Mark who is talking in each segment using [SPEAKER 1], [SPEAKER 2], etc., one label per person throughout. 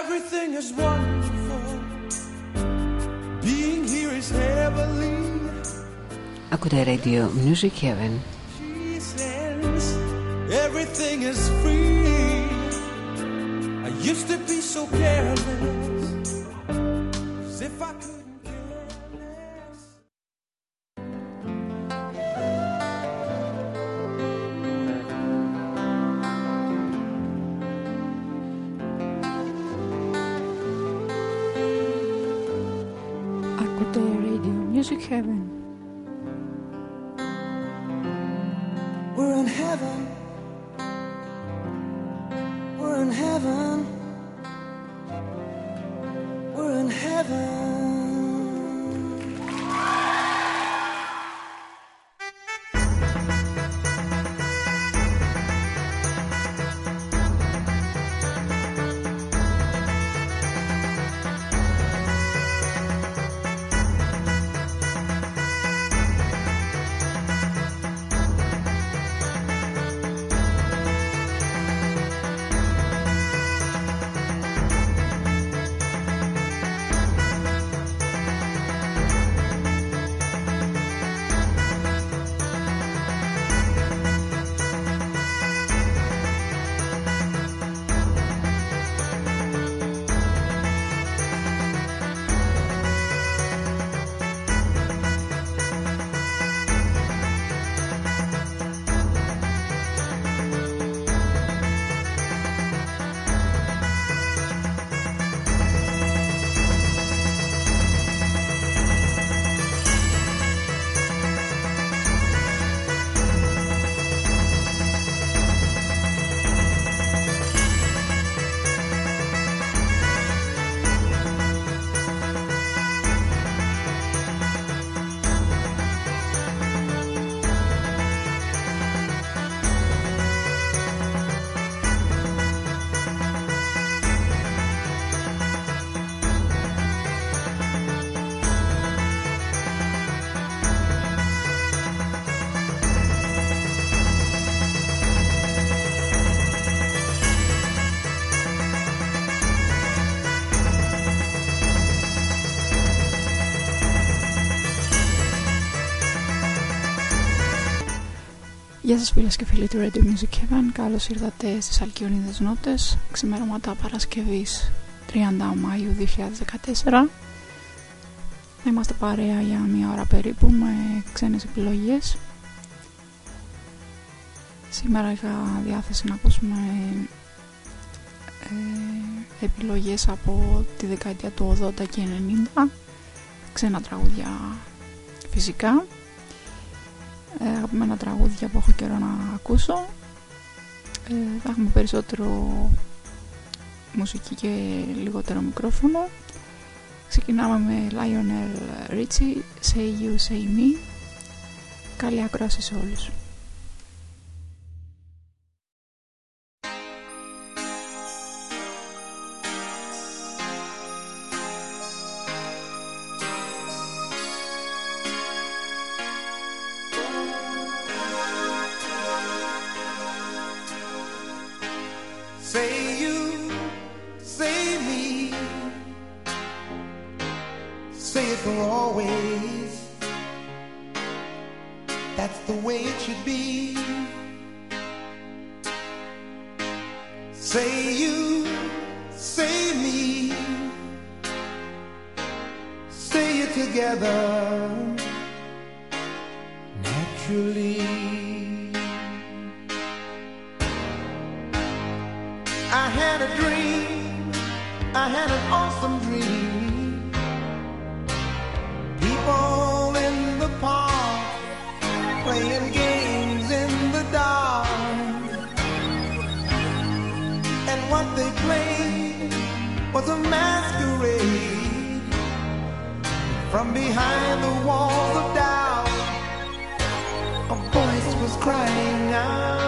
[SPEAKER 1] Everything is wonderful. Being here is heavenly.
[SPEAKER 2] Ακούτε Radio Music Heaven.
[SPEAKER 1] She says everything is free. I used to be so careless. As if I couldn't
[SPEAKER 3] Γεια σας φίλες και φίλοι του Radio Music Heaven. Καλώς ήρθατε στις Αλκιονίδες Νότες Ξημερώματα Παρασκευής 30 Μαΐου 2014 Θα είμαστε παρέα για μία ώρα περίπου με ξένες επιλογές. Σήμερα είχα διάθεση να ακούσουμε ε, επιλογές από τη δεκαετία του 80 και 90 Ξένα τραγούδια φυσικά. ε, αγαπημένα τραγούδια που έχω καιρό να ακούσω. Ε, θα έχουμε περισσότερο μουσική και λιγότερο μικρόφωνο. Ξεκινάμε με Lionel Richie Say You Say Me. Καλή ακρόαση σε όλους
[SPEAKER 1] That's the way it should be. Say you, say me, say it together naturally. I had a dream, I had an behind the walls of doubt. A voice was crying out.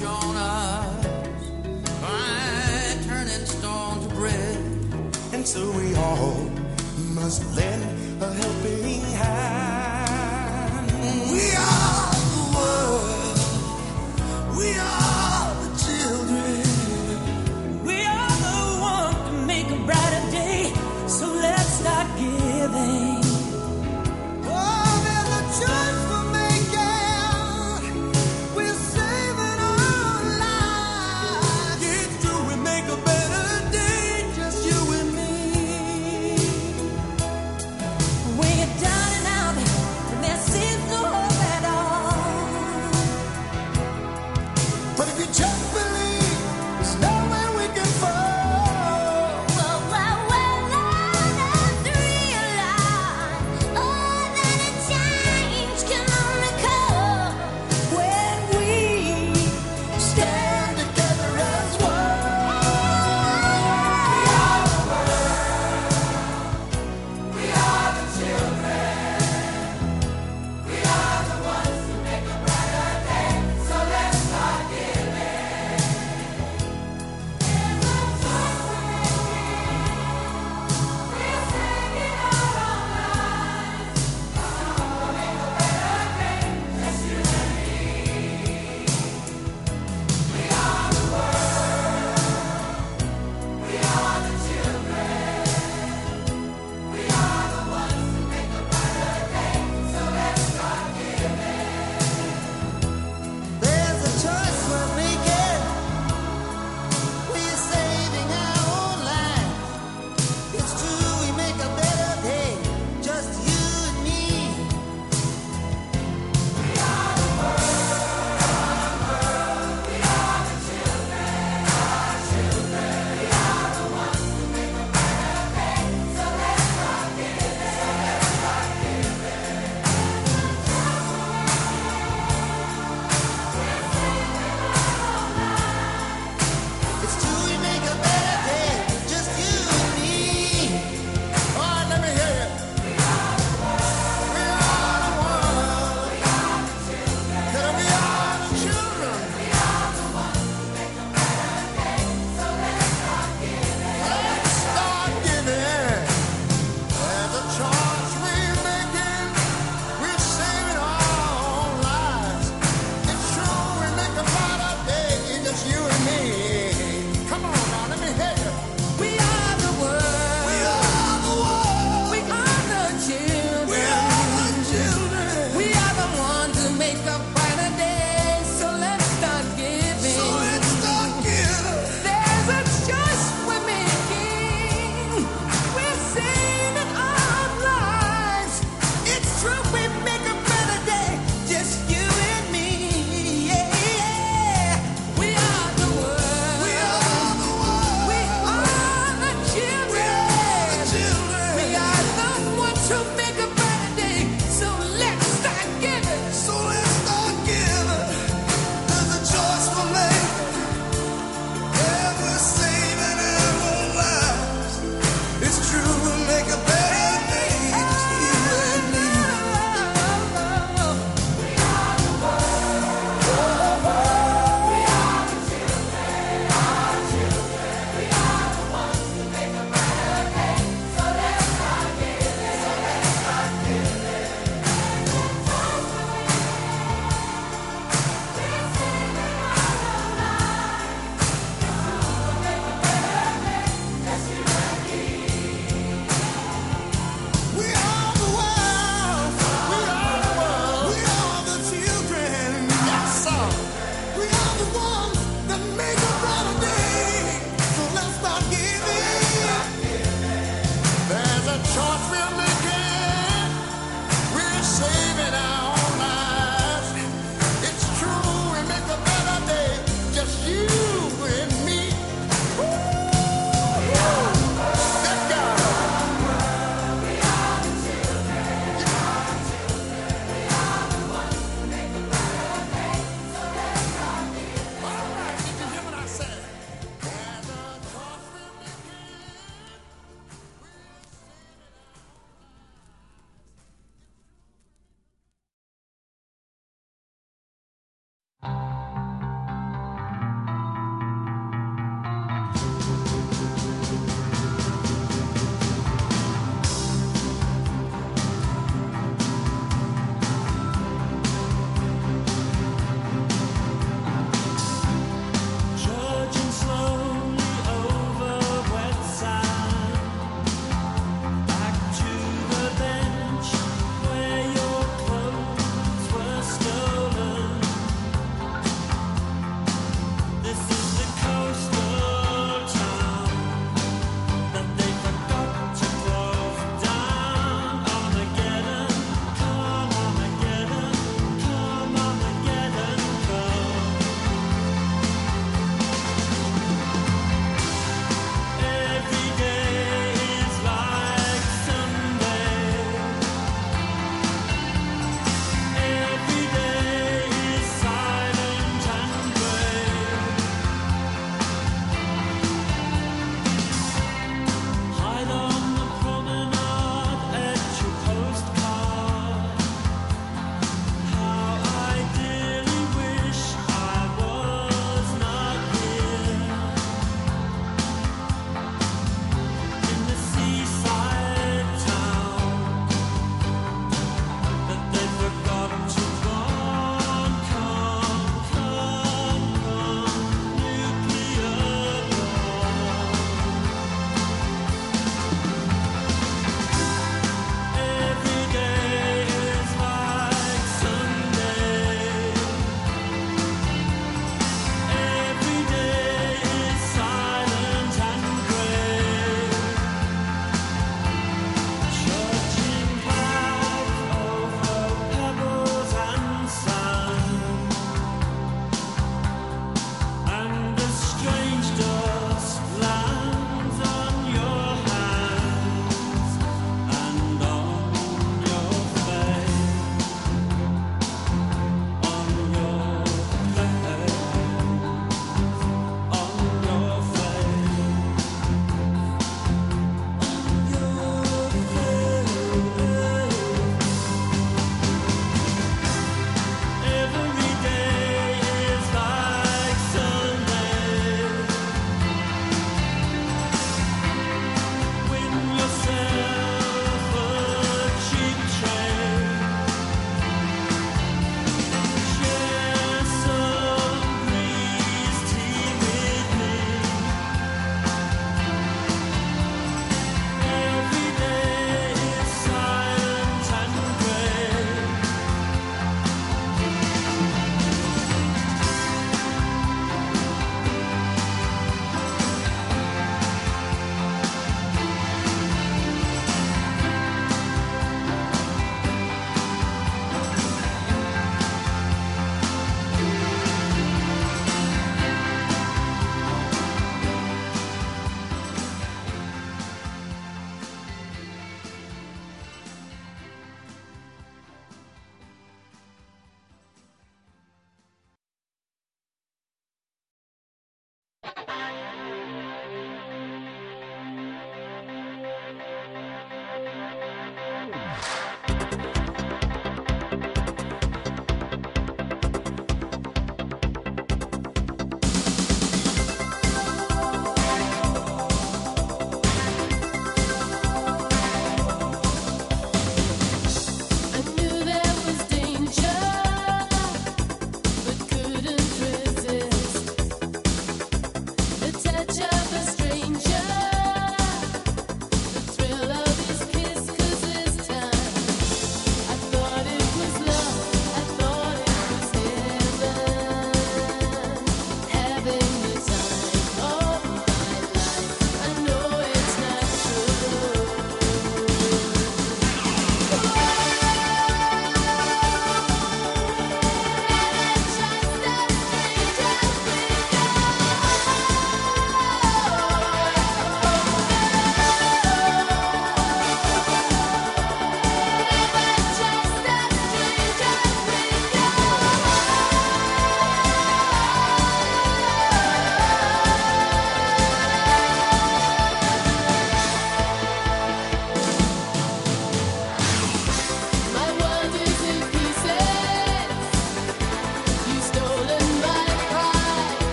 [SPEAKER 4] wash on us by turning stone to bread. And so we all must lend a helping hand.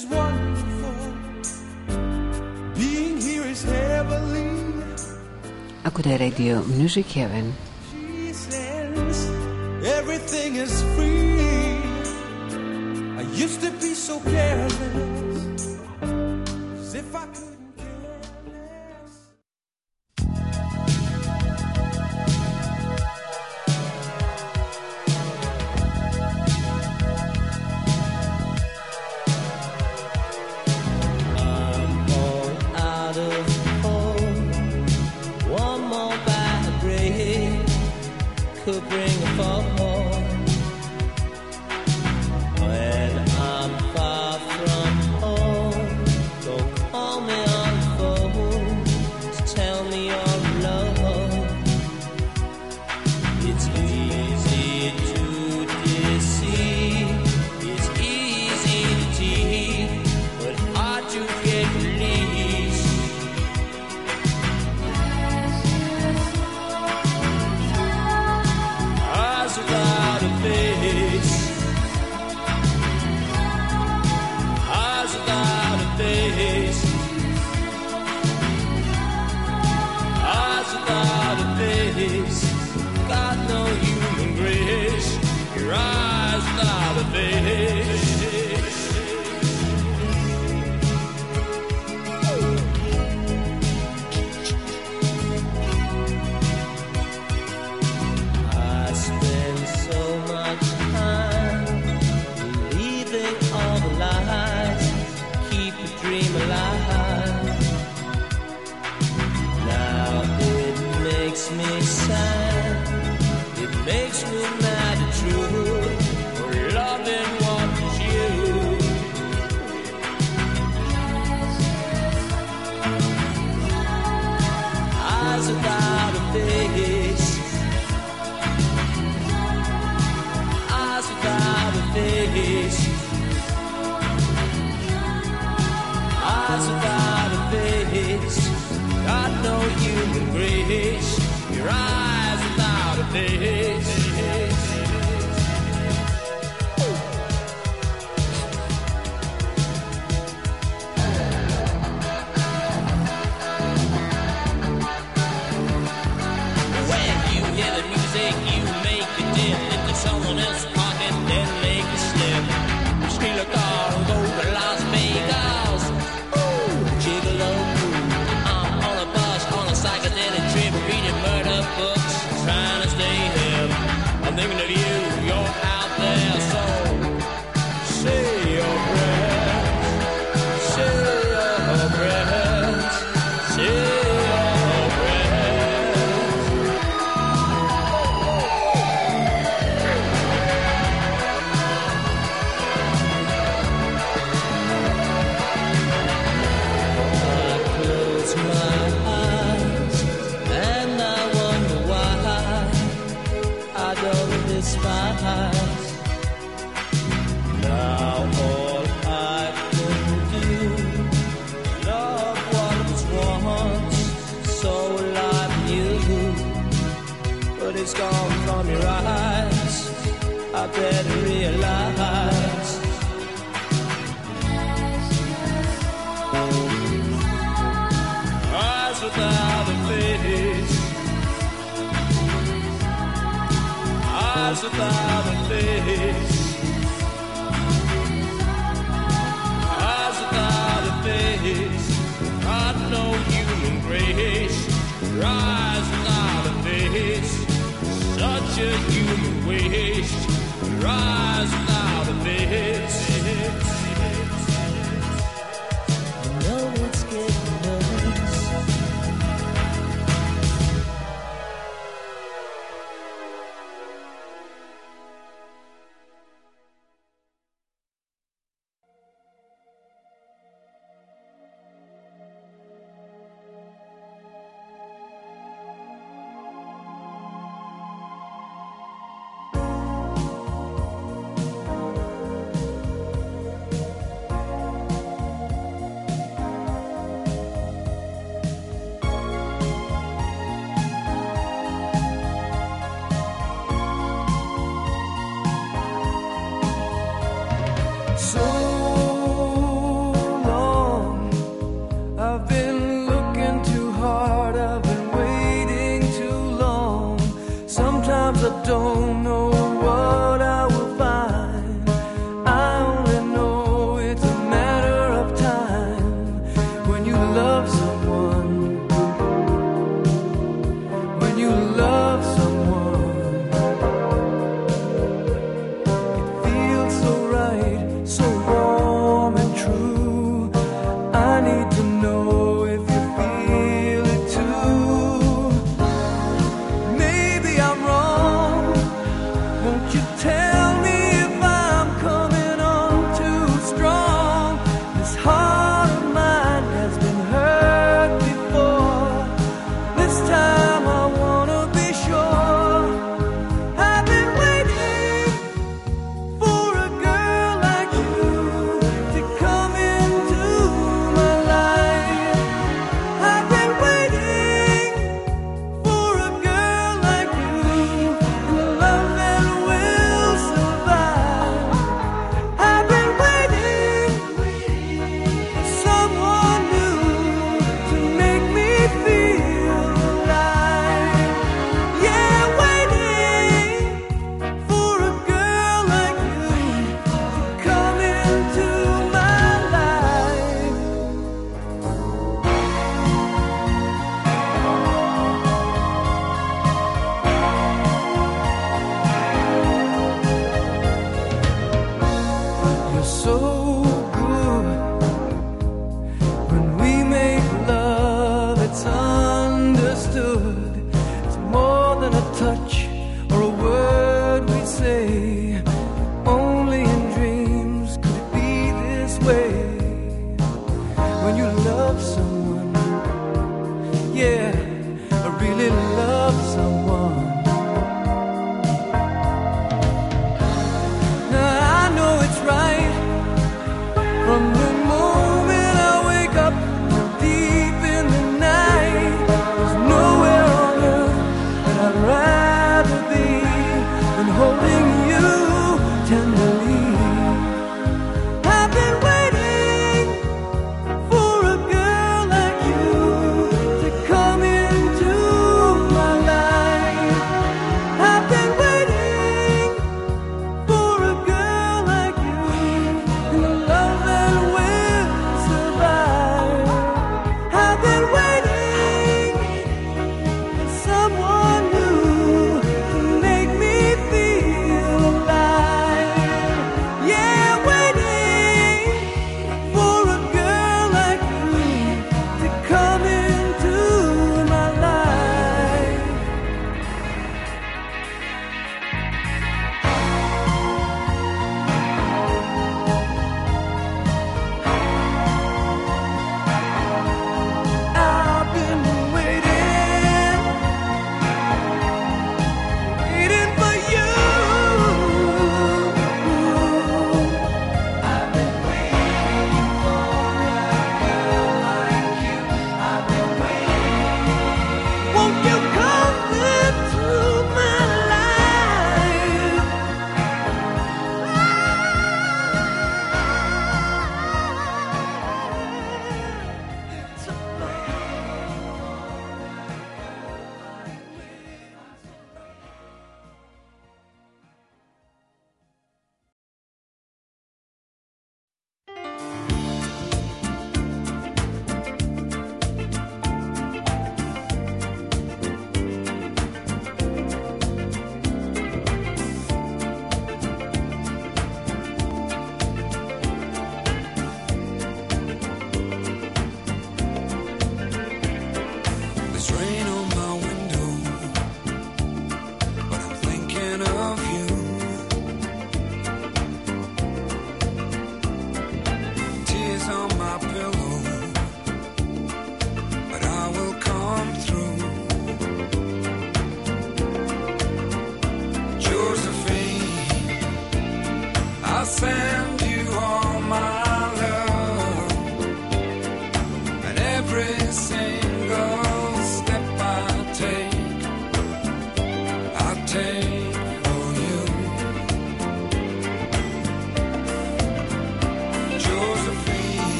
[SPEAKER 5] is wonderful. Being here is heavenly.
[SPEAKER 2] Radio Music Heaven.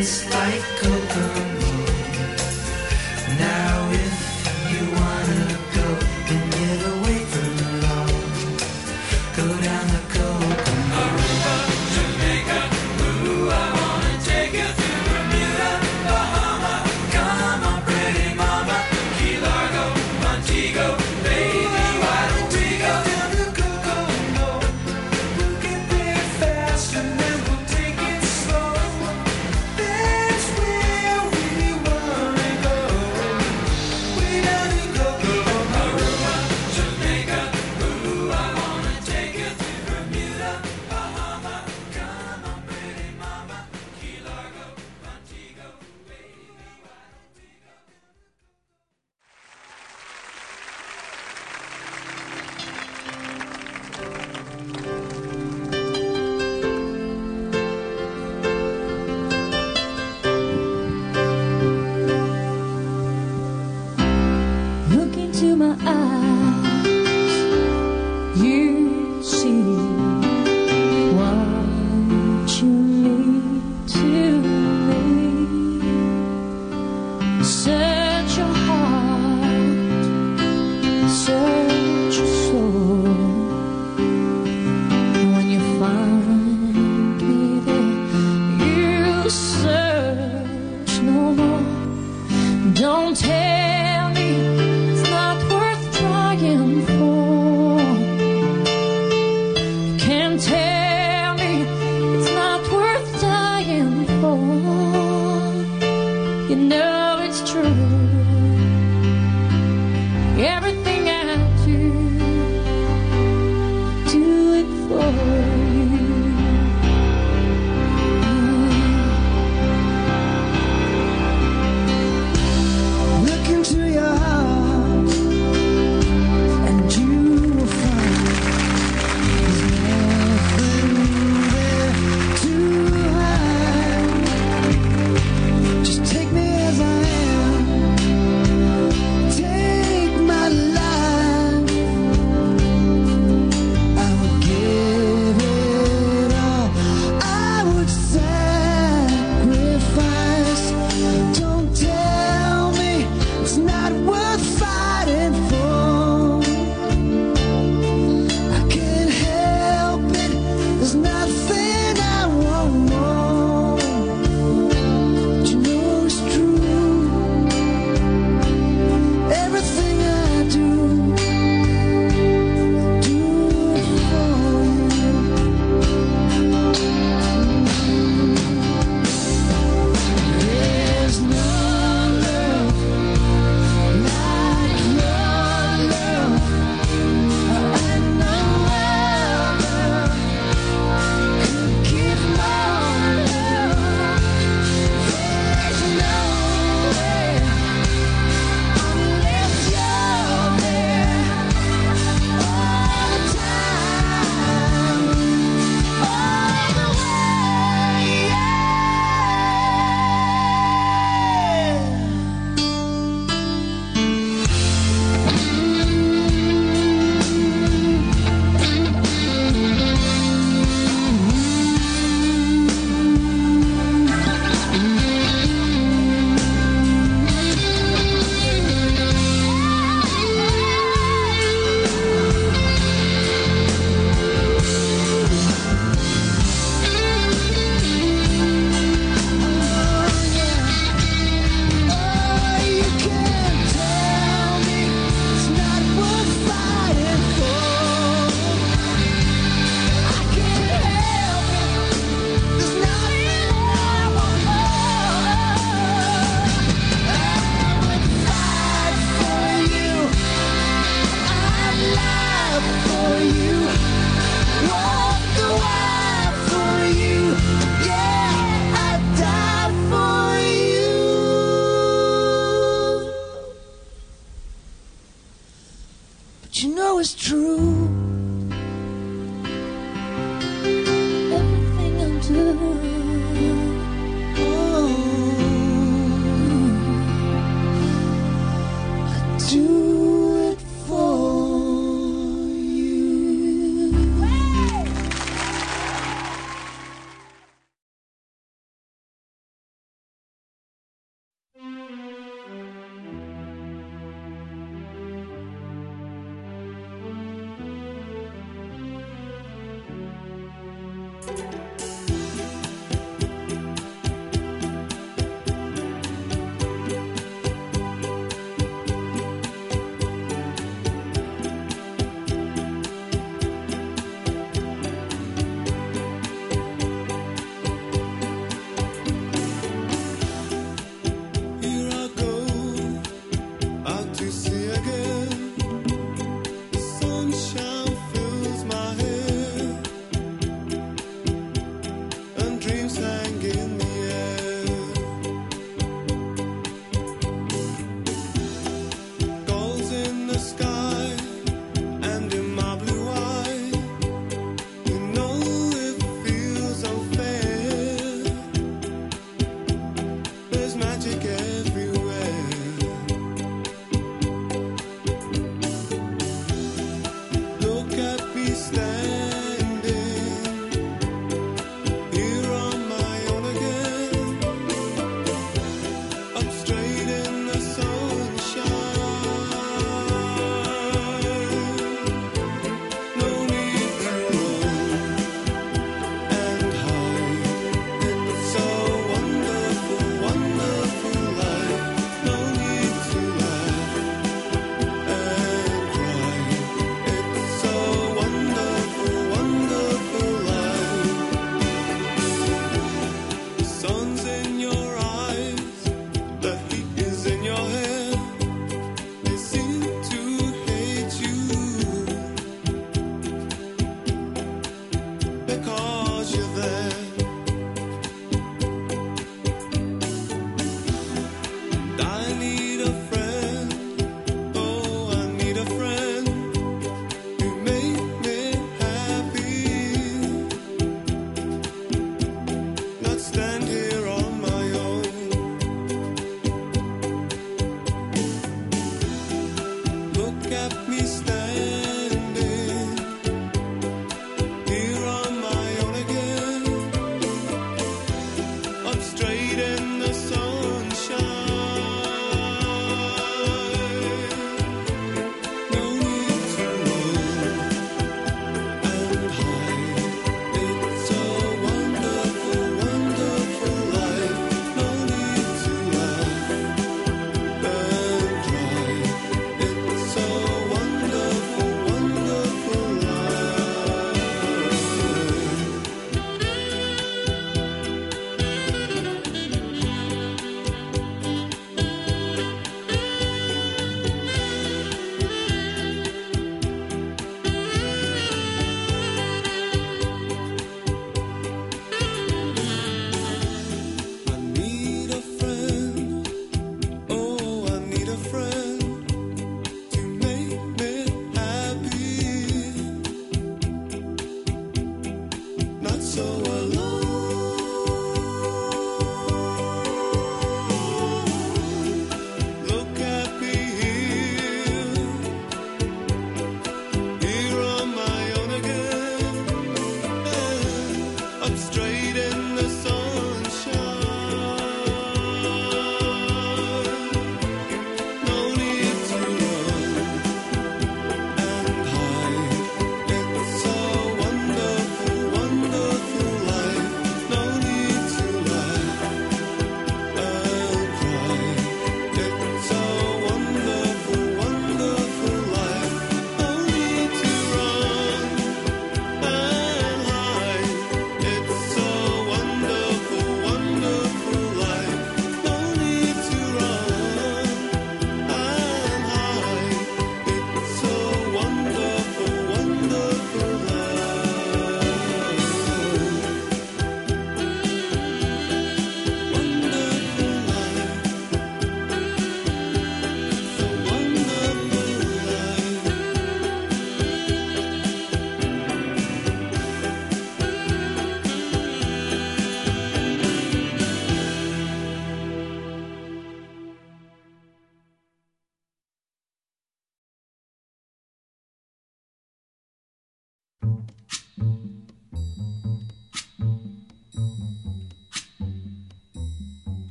[SPEAKER 6] Place like Kokomo. It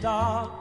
[SPEAKER 2] dark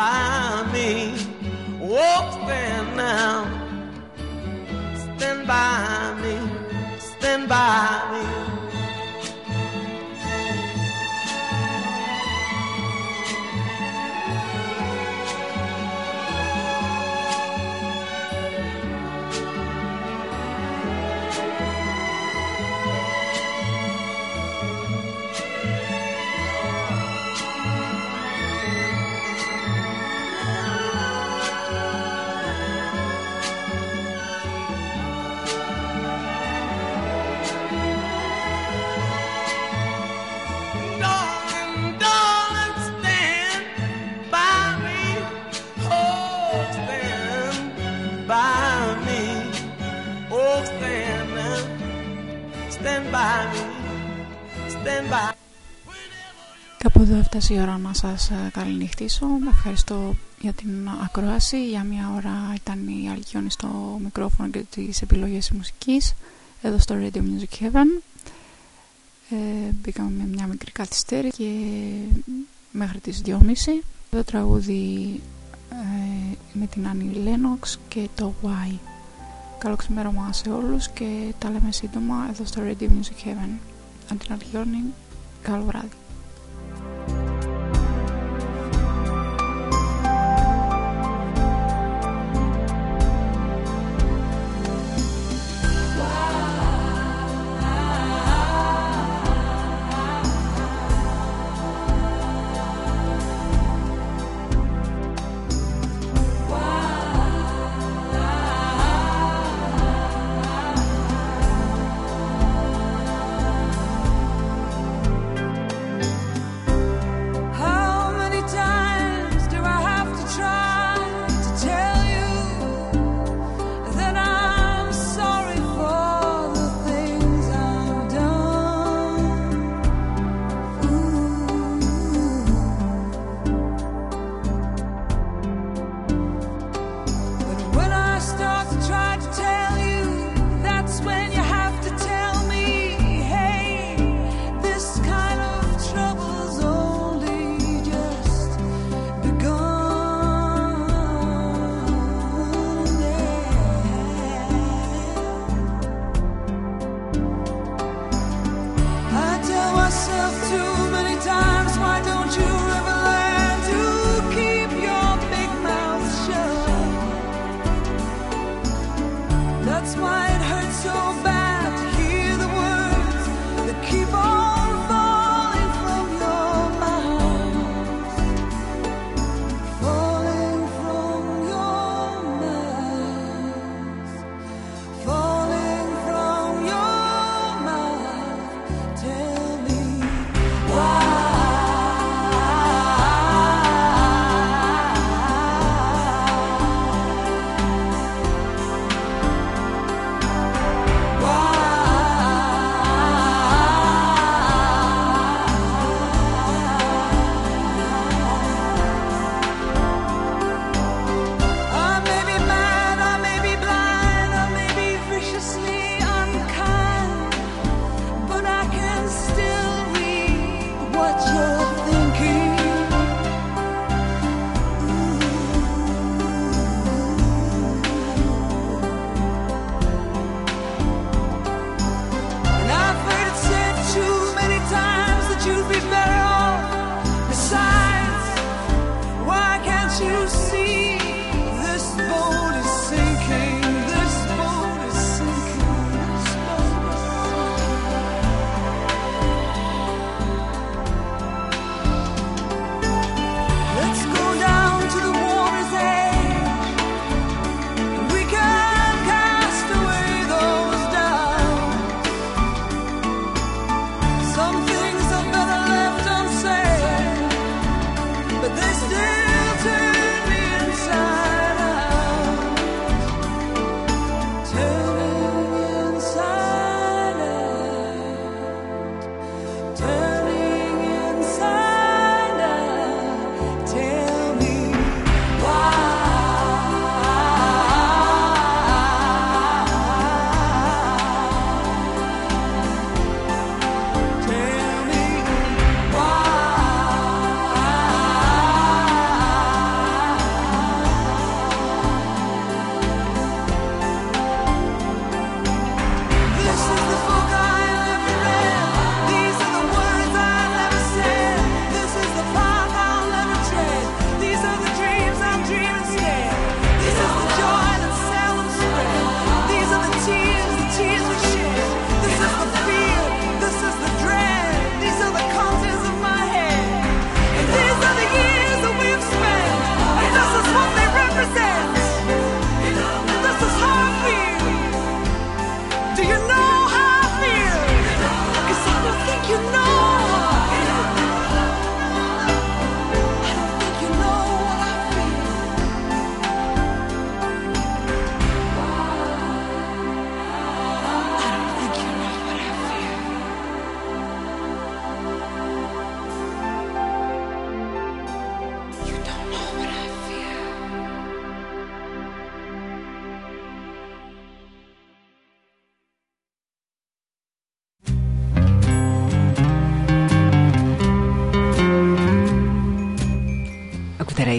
[SPEAKER 2] by
[SPEAKER 3] έφτασε η ώρα να σας ε, καληνυχτήσω. Ευχαριστώ για την ακρόαση. Για μια ώρα ήταν η Αλκιόνη στο μικρόφωνο και τις επιλογές της μουσικής εδώ στο Radio Music Heaven. Ε, μπήκαμε με μια μικρή καθυστέρηση και μέχρι τις 2.30. Το τραγούδι ε, με την Άννη Λένοξ και το Why. Καλό ξημέρωμα σε όλους και τα λέμε σύντομα εδώ στο Radio Music Heaven. Από την Αλκιόνη, καλό βράδυ.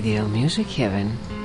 [SPEAKER 2] Radio Music Heaven.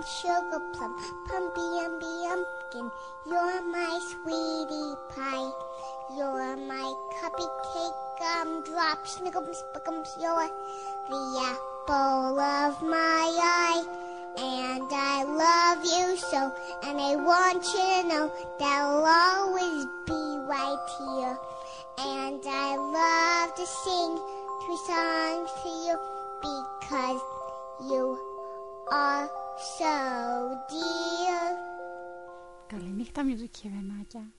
[SPEAKER 7] Bun, sugar plum, pumpy. You're my sweetie pie. You're my cupcake gumdrop, snickums, spickums. You're the apple of my eye. And I love you so, and I want you to know that I'll always be right here. And I love to sing three songs to you because you are so dear.
[SPEAKER 3] Καληνύχτα, music heavenάκια.